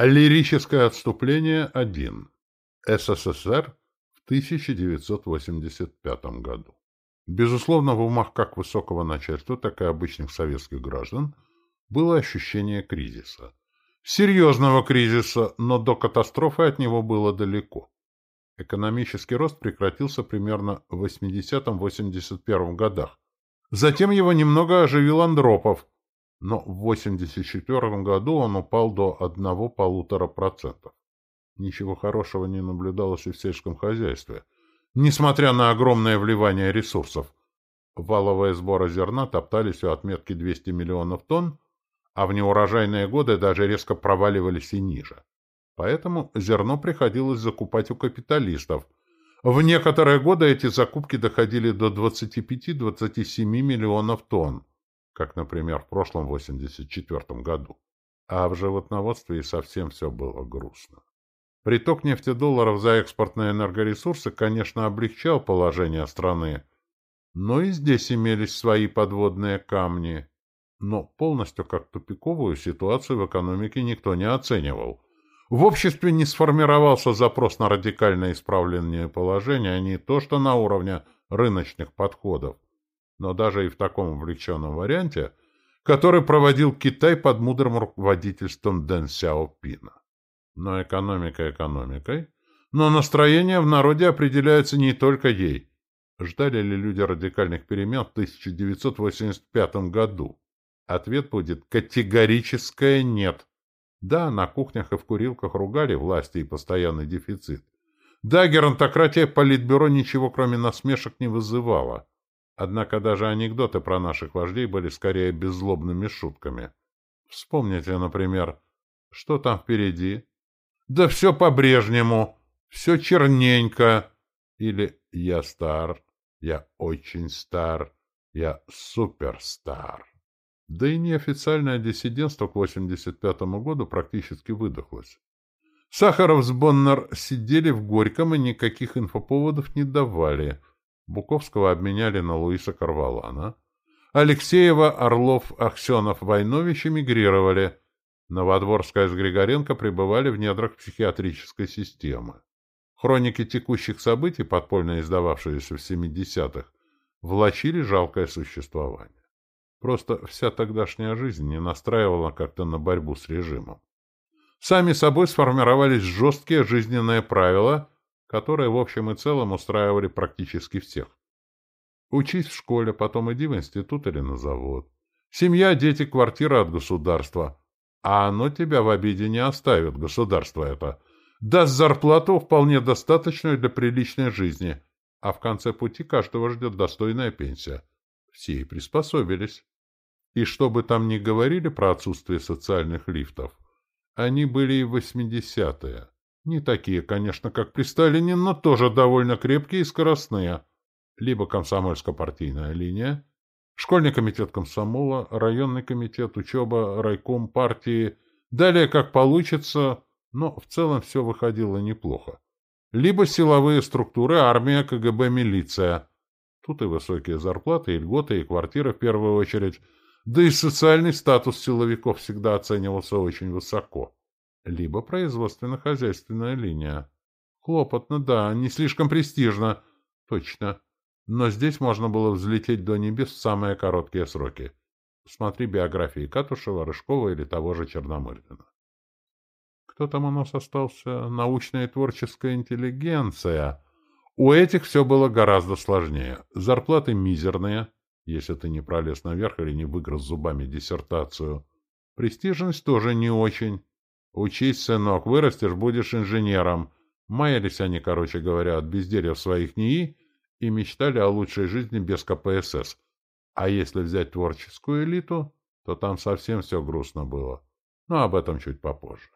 Лирическое отступление 1. СССР в 1985 году. Безусловно, в умах как высокого начальства, так и обычных советских граждан было ощущение кризиса. Серьезного кризиса, но до катастрофы от него было далеко. Экономический рост прекратился примерно в 80-81 годах. Затем его немного оживил Андропов – но в 1984 году он упал до 1,5%. Ничего хорошего не наблюдалось и в сельском хозяйстве. Несмотря на огромное вливание ресурсов, валовые сборы зерна топтались у отметки 200 миллионов тонн, а в неурожайные годы даже резко проваливались и ниже. Поэтому зерно приходилось закупать у капиталистов. В некоторые годы эти закупки доходили до 25-27 миллионов тонн как, например, в прошлом 84 году. А в животноводстве и совсем все было грустно. Приток нефтедолларов за экспортные энергоресурсы, конечно, облегчал положение страны, но и здесь имелись свои подводные камни. Но полностью как тупиковую ситуацию в экономике никто не оценивал. В обществе не сформировался запрос на радикальное исправление положения, а не то, что на уровне рыночных подходов но даже и в таком увлеченном варианте, который проводил Китай под мудрым руководительством Дэн Сяопина. Но экономика экономикой, но настроение в народе определяется не только ей. Ждали ли люди радикальных перемен в 1985 году? Ответ будет категорическое «нет». Да, на кухнях и в курилках ругали власти и постоянный дефицит. Да, геронтократия Политбюро ничего кроме насмешек не вызывала. Однако даже анекдоты про наших вождей были скорее беззлобными шутками. Вспомните, например, что там впереди? Да все по-брежнему, все черненько. Или я стар, я очень стар, я суперстар. Да и неофициальное диссидентство к 85 году практически выдохлось. Сахаров с Боннер сидели в Горьком и никаких инфоповодов не давали – Буковского обменяли на Луиса Карвалана. Алексеева, Орлов, Аксенов, Войнович эмигрировали. Новодворская с Григоренко пребывали в недрах психиатрической системы. Хроники текущих событий, подпольно издававшиеся в 70-х, влачили жалкое существование. Просто вся тогдашняя жизнь не настраивала как-то на борьбу с режимом. Сами собой сформировались жесткие жизненные правила – которые в общем и целом устраивали практически всех. Учись в школе, потом иди в институт или на завод. Семья, дети, квартира от государства. А оно тебя в обиде не оставит, государство это. Даст зарплату вполне достаточную для приличной жизни, а в конце пути каждого ждет достойная пенсия. Все и приспособились. И что бы там ни говорили про отсутствие социальных лифтов, они были и в восьмидесятые. Не такие, конечно, как при Сталине, но тоже довольно крепкие и скоростные. Либо комсомольско-партийная линия, школьный комитет комсомола, районный комитет, учеба, райком партии. Далее как получится, но в целом все выходило неплохо. Либо силовые структуры, армия, КГБ, милиция. Тут и высокие зарплаты, и льготы, и квартиры в первую очередь. Да и социальный статус силовиков всегда оценивался очень высоко либо производственно-хозяйственная линия. Хлопотно, да, не слишком престижно, точно. Но здесь можно было взлететь до небес в самые короткие сроки. Смотри биографии Катушева, Рыжкова или того же Черномырдина. Кто там у нас остался? Научная и творческая интеллигенция. У этих все было гораздо сложнее. Зарплаты мизерные, если ты не пролез наверх или не выгрыз зубами диссертацию. Престижность тоже не очень. Учись, сынок, вырастешь, будешь инженером. Маялись они, короче говоря, от безделья в своих НИИ и мечтали о лучшей жизни без КПСС. А если взять творческую элиту, то там совсем все грустно было. Но об этом чуть попозже.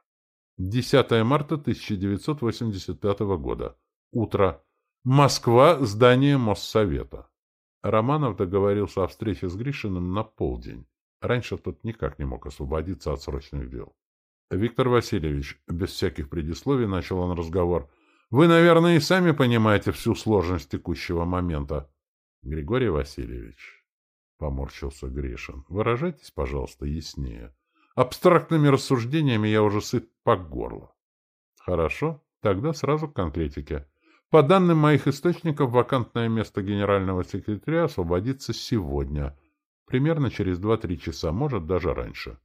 10 марта 1985 года. Утро. Москва. Здание Моссовета. Романов договорился о встрече с Гришиным на полдень. Раньше тот никак не мог освободиться от срочных дел. Виктор Васильевич, без всяких предисловий начал он разговор. Вы, наверное, и сами понимаете всю сложность текущего момента. Григорий Васильевич, поморщился Гришин, выражайтесь, пожалуйста, яснее. Абстрактными рассуждениями я уже сыт по горло. Хорошо, тогда сразу к конкретике. По данным моих источников, вакантное место генерального секретаря освободится сегодня, примерно через 2-3 часа, может, даже раньше.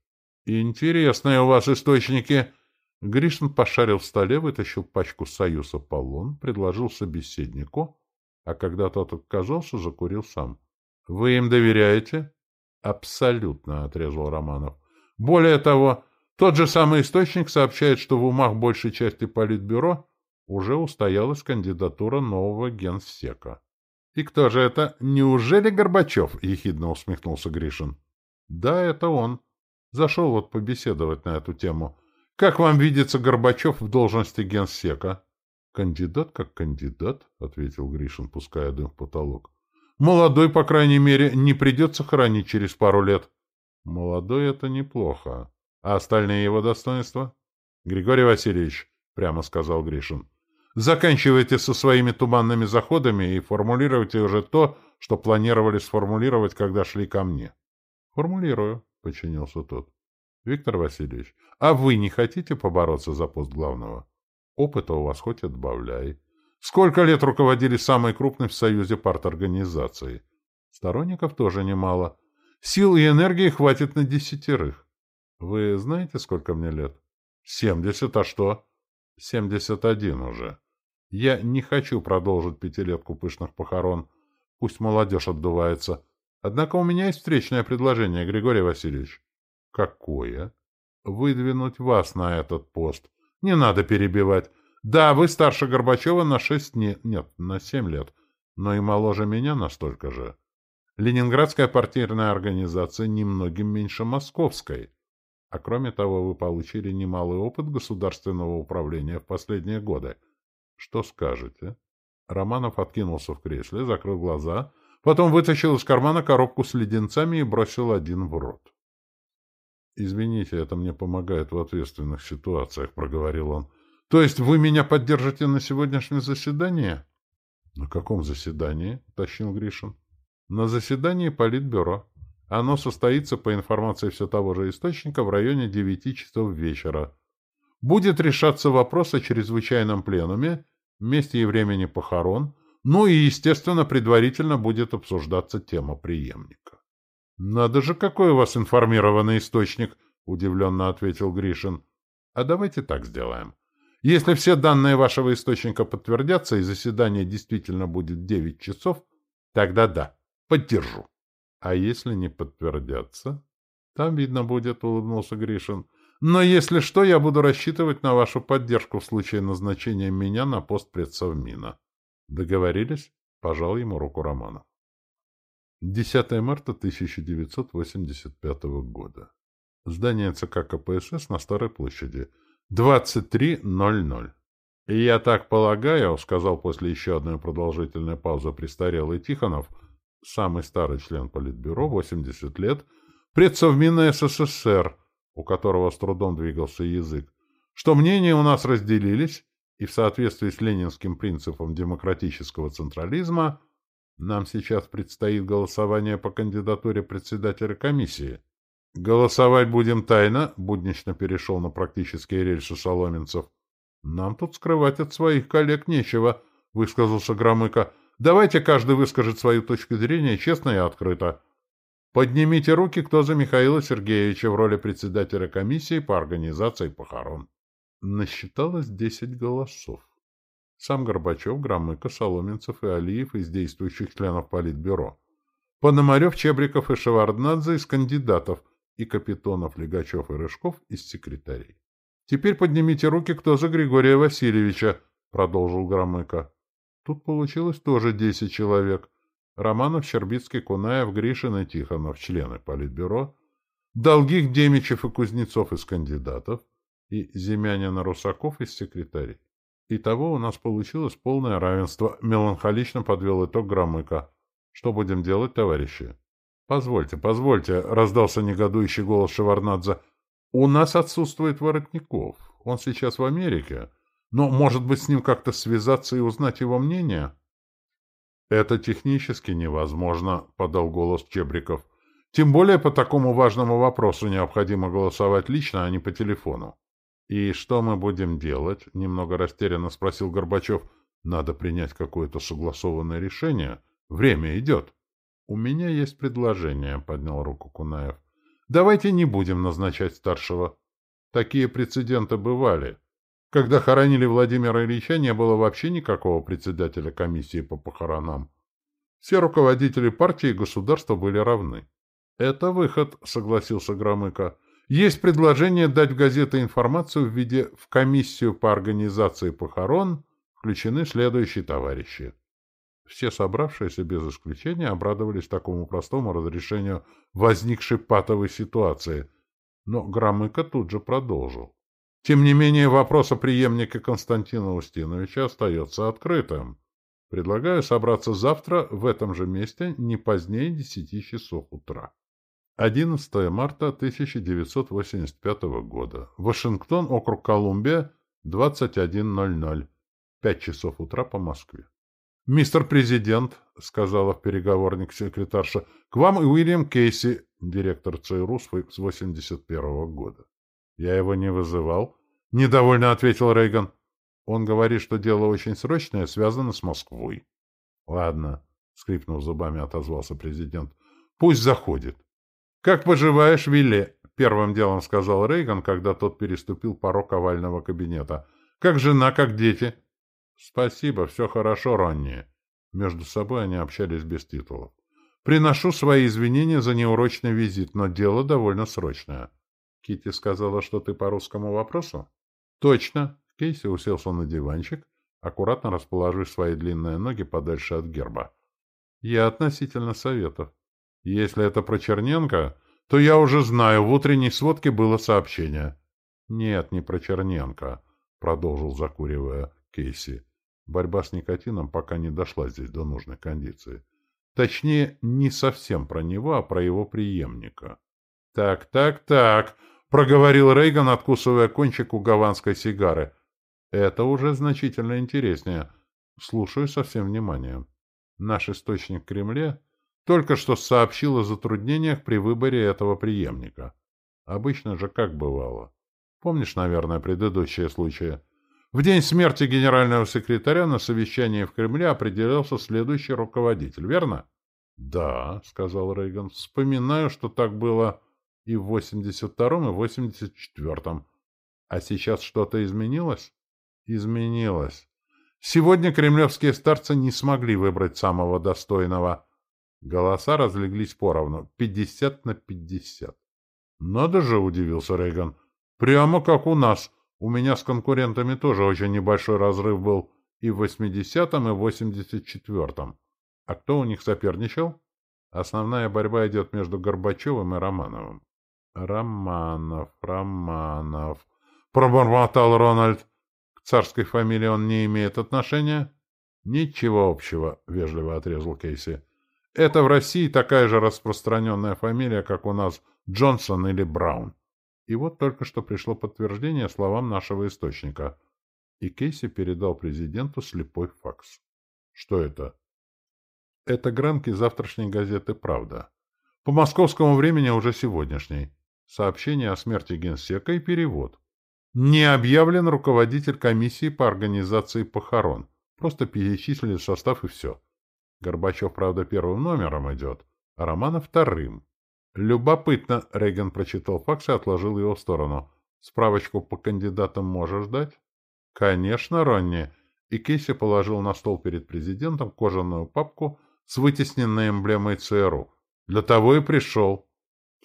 Интересные у вас источники. Гришин пошарил в столе, вытащил пачку «Союз Аполлон», предложил собеседнику, а когда тот отказался, закурил сам. — Вы им доверяете? — Абсолютно, — отрезал Романов. — Более того, тот же самый источник сообщает, что в умах большей части Политбюро уже устоялась кандидатура нового генсека. — И кто же это? Неужели Горбачев? — ехидно усмехнулся Гришин. — Да, это он. Зашел вот побеседовать на эту тему. Как вам видится Горбачев в должности генсека? — Кандидат как кандидат, — ответил Гришин, пуская дым в потолок. — Молодой, по крайней мере, не придется хоронить через пару лет. — Молодой — это неплохо. А остальные его достоинства? — Григорий Васильевич, — прямо сказал Гришин, — заканчивайте со своими туманными заходами и формулируйте уже то, что планировали сформулировать, когда шли ко мне. — Формулирую, — подчинился тот. — Виктор Васильевич, а вы не хотите побороться за пост главного? Опыта у вас хоть отбавляй. Сколько лет руководили самой крупной в Союзе парторганизацией? Сторонников тоже немало. Сил и энергии хватит на десятерых. Вы знаете, сколько мне лет? Семьдесят, а что? Семьдесят один уже. Я не хочу продолжить пятилетку пышных похорон. Пусть молодежь отдувается. Однако у меня есть встречное предложение, Григорий Васильевич. Какое? Выдвинуть вас на этот пост. Не надо перебивать. Да, вы старше Горбачева на шесть не... нет, на семь лет, но и моложе меня настолько же. Ленинградская партийная организация немногим меньше московской. А кроме того, вы получили немалый опыт государственного управления в последние годы. Что скажете? Романов откинулся в кресле, закрыл глаза, потом вытащил из кармана коробку с леденцами и бросил один в рот. «Извините, это мне помогает в ответственных ситуациях», — проговорил он. «То есть вы меня поддержите на сегодняшнем заседании?» «На каком заседании?» — уточнил Гришин. «На заседании Политбюро. Оно состоится, по информации все того же источника, в районе 9 часов вечера. Будет решаться вопрос о чрезвычайном пленуме, месте и времени похорон, ну и, естественно, предварительно будет обсуждаться тема преемника. — Надо же, какой у вас информированный источник! — удивленно ответил Гришин. — А давайте так сделаем. Если все данные вашего источника подтвердятся и заседание действительно будет 9 часов, тогда да, поддержу. А если не подтвердятся? Там видно будет, — улыбнулся Гришин. Но если что, я буду рассчитывать на вашу поддержку в случае назначения меня на пост предсовмина. Договорились? Пожал ему руку Романов. 10 марта 1985 года. Здание ЦК КПСС на Старой площади. 23.00. «Я так полагаю», — сказал после еще одной продолжительной паузы престарелый Тихонов, — самый старый член Политбюро, 80 лет, предсовмина СССР, у которого с трудом двигался язык, что мнения у нас разделились, и в соответствии с ленинским принципом демократического централизма нам сейчас предстоит голосование по кандидатуре председателя комиссии. Голосовать будем тайно, буднично перешел на практические рельсы Соломенцев. Нам тут скрывать от своих коллег нечего, высказался Громыко. Давайте каждый выскажет свою точку зрения честно и открыто. Поднимите руки, кто за Михаила Сергеевича в роли председателя комиссии по организации похорон. Насчиталось десять голосов. Сам Горбачев, Громыко, Соломенцев и Алиев из действующих членов Политбюро. Пономарев, Чебриков и Шеварднадзе из кандидатов и Капитонов, Легачев и Рыжков из секретарей. «Теперь поднимите руки, кто за Григория Васильевича», — продолжил Громыко. Тут получилось тоже десять человек. Романов, Щербицкий, Кунаев, Гришин и Тихонов, члены Политбюро, Долгих, Демичев и Кузнецов из кандидатов и Земянина Русаков из секретарей. Итого у нас получилось полное равенство. Меланхолично подвел итог Громыко. Что будем делать, товарищи? Позвольте, позвольте, раздался негодующий голос Шеварнадзе. У нас отсутствует Воротников. Он сейчас в Америке. Но, может быть, с ним как-то связаться и узнать его мнение? — Это технически невозможно, — подал голос Чебриков. — Тем более по такому важному вопросу необходимо голосовать лично, а не по телефону. «И что мы будем делать?» — немного растерянно спросил Горбачев. «Надо принять какое-то согласованное решение. Время идет». «У меня есть предложение», — поднял руку Кунаев. «Давайте не будем назначать старшего. Такие прецеденты бывали. Когда хоронили Владимира Ильича, не было вообще никакого председателя комиссии по похоронам. Все руководители партии и государства были равны. «Это выход», — согласился Громыко. «Есть предложение дать в газеты информацию в виде «в комиссию по организации похорон» включены следующие товарищи». Все собравшиеся без исключения обрадовались такому простому разрешению возникшей патовой ситуации, но Громыко тут же продолжил. Тем не менее, вопрос о преемнике Константина Устиновича остается открытым. Предлагаю собраться завтра в этом же месте не позднее десяти часов утра. 11 марта 1985 года. Вашингтон, округ Колумбия, 21.00. 5 часов утра по Москве. «Мистер Президент», — сказала в переговорник секретарша, — «к вам и Уильям Кейси, директор ЦРУ с 81 -го года». «Я его не вызывал», — недовольно ответил Рейган. «Он говорит, что дело очень срочное, связано с Москвой». «Ладно», — скрипнув зубами, отозвался президент. «Пусть заходит». «Как поживаешь, Вилли?» — первым делом сказал Рейган, когда тот переступил порог овального кабинета. «Как жена, как дети?» «Спасибо, все хорошо, Ронни». Между собой они общались без титулов. «Приношу свои извинения за неурочный визит, но дело довольно срочное». Кити сказала, что ты по русскому вопросу? Точно. Кейси уселся на диванчик, аккуратно расположив свои длинные ноги подальше от герба. Я относительно советов. Если это про Черненко, то я уже знаю, в утренней сводке было сообщение. Нет, не про Черненко, продолжил закуривая Кейси. Борьба с никотином пока не дошла здесь до нужной кондиции. Точнее, не совсем про него, а про его преемника. Так, так, так. — проговорил Рейган, откусывая кончик у гаванской сигары. «Это уже значительно интереснее. Слушаю со всем вниманием. Наш источник в Кремле только что сообщил о затруднениях при выборе этого преемника. Обычно же как бывало. Помнишь, наверное, предыдущие случаи? В день смерти генерального секретаря на совещании в Кремле определялся следующий руководитель, верно? — Да, — сказал Рейган. — Вспоминаю, что так было и в 82-м, и в 84-м. А сейчас что-то изменилось? Изменилось. Сегодня кремлевские старцы не смогли выбрать самого достойного. Голоса разлеглись поровну, 50 на 50. Надо же, удивился Рейган. Прямо как у нас. У меня с конкурентами тоже очень небольшой разрыв был и в 80-м, и в 84-м. А кто у них соперничал? Основная борьба идет между Горбачевым и Романовым. Романов, Романов, пробормотал Рональд. К царской фамилии он не имеет отношения? Ничего общего, вежливо отрезал Кейси. Это в России такая же распространенная фамилия, как у нас Джонсон или Браун. И вот только что пришло подтверждение словам нашего источника. И Кейси передал президенту слепой факс. Что это? Это гранки завтрашней газеты «Правда». По московскому времени уже сегодняшней. Сообщение о смерти генсека и перевод. Не объявлен руководитель комиссии по организации похорон. Просто перечислили состав и все. Горбачев, правда, первым номером идет, а Романов вторым. Любопытно, Рейган прочитал факс и отложил его в сторону. Справочку по кандидатам можешь дать? Конечно, Ронни. И Кейси положил на стол перед президентом кожаную папку с вытесненной эмблемой ЦРУ. Для того и пришел.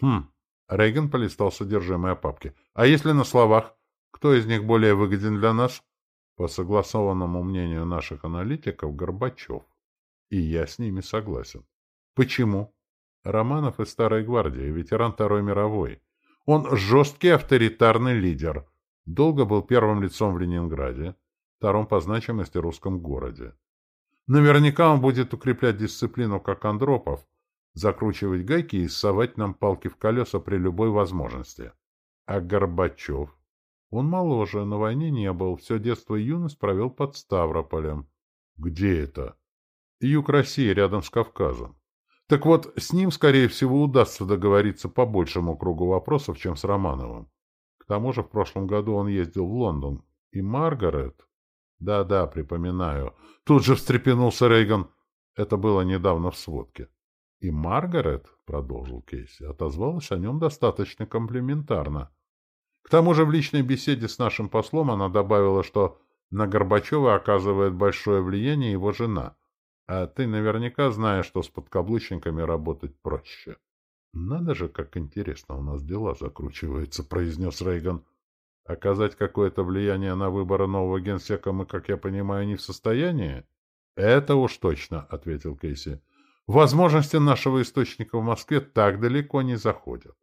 Хм, Рейган полистал содержимое папки. «А если на словах? Кто из них более выгоден для нас?» По согласованному мнению наших аналитиков, Горбачев. И я с ними согласен. Почему? Романов из Старой Гвардии, ветеран Второй мировой. Он жесткий авторитарный лидер. Долго был первым лицом в Ленинграде, втором по значимости русском городе. Наверняка он будет укреплять дисциплину, как Андропов, закручивать гайки и совать нам палки в колеса при любой возможности. А Горбачев? Он моложе, на войне не был, все детство и юность провел под Ставрополем. Где это? Юг России, рядом с Кавказом. Так вот, с ним, скорее всего, удастся договориться по большему кругу вопросов, чем с Романовым. К тому же в прошлом году он ездил в Лондон. И Маргарет... Да-да, припоминаю. Тут же встрепенулся Рейган. Это было недавно в сводке. И Маргарет, — продолжил Кейси, — отозвалась о нем достаточно комплиментарно. К тому же в личной беседе с нашим послом она добавила, что на Горбачева оказывает большое влияние его жена. А ты наверняка знаешь, что с подкаблучниками работать проще. — Надо же, как интересно у нас дела закручиваются, — произнес Рейган. — Оказать какое-то влияние на выборы нового генсека мы, как я понимаю, не в состоянии? — Это уж точно, — ответил Кейси. — Возможности нашего источника в Москве так далеко не заходят.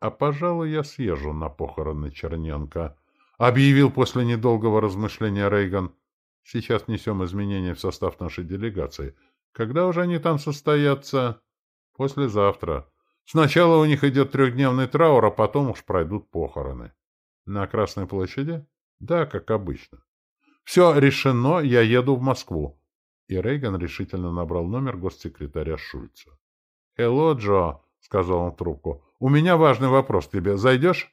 А, пожалуй, я съезжу на похороны Черненко, — объявил после недолгого размышления Рейган. — Сейчас несем изменения в состав нашей делегации. Когда уже они там состоятся? — Послезавтра. Сначала у них идет трехдневный траур, а потом уж пройдут похороны. — На Красной площади? — Да, как обычно. — Все решено, я еду в Москву. И Рейган решительно набрал номер госсекретаря Шульца. — Хелло, Джо, — сказал он в трубку. У меня важный вопрос тебе. Зайдешь?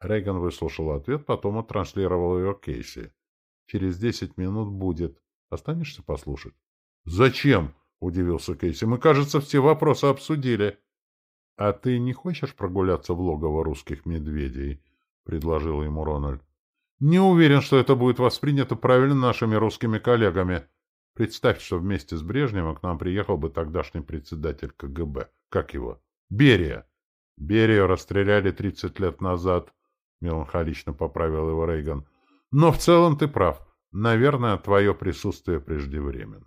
Рейган выслушал ответ, потом оттранслировал его Кейси. Через десять минут будет. Останешься послушать? Зачем? Удивился Кейси. Мы, кажется, все вопросы обсудили. А ты не хочешь прогуляться в логово русских медведей? Предложил ему Рональд. Не уверен, что это будет воспринято правильно нашими русскими коллегами. Представь, что вместе с Брежневым к нам приехал бы тогдашний председатель КГБ. Как его? Берия. Берию расстреляли 30 лет назад, — меланхолично поправил его Рейган. Но в целом ты прав. Наверное, твое присутствие преждевременно.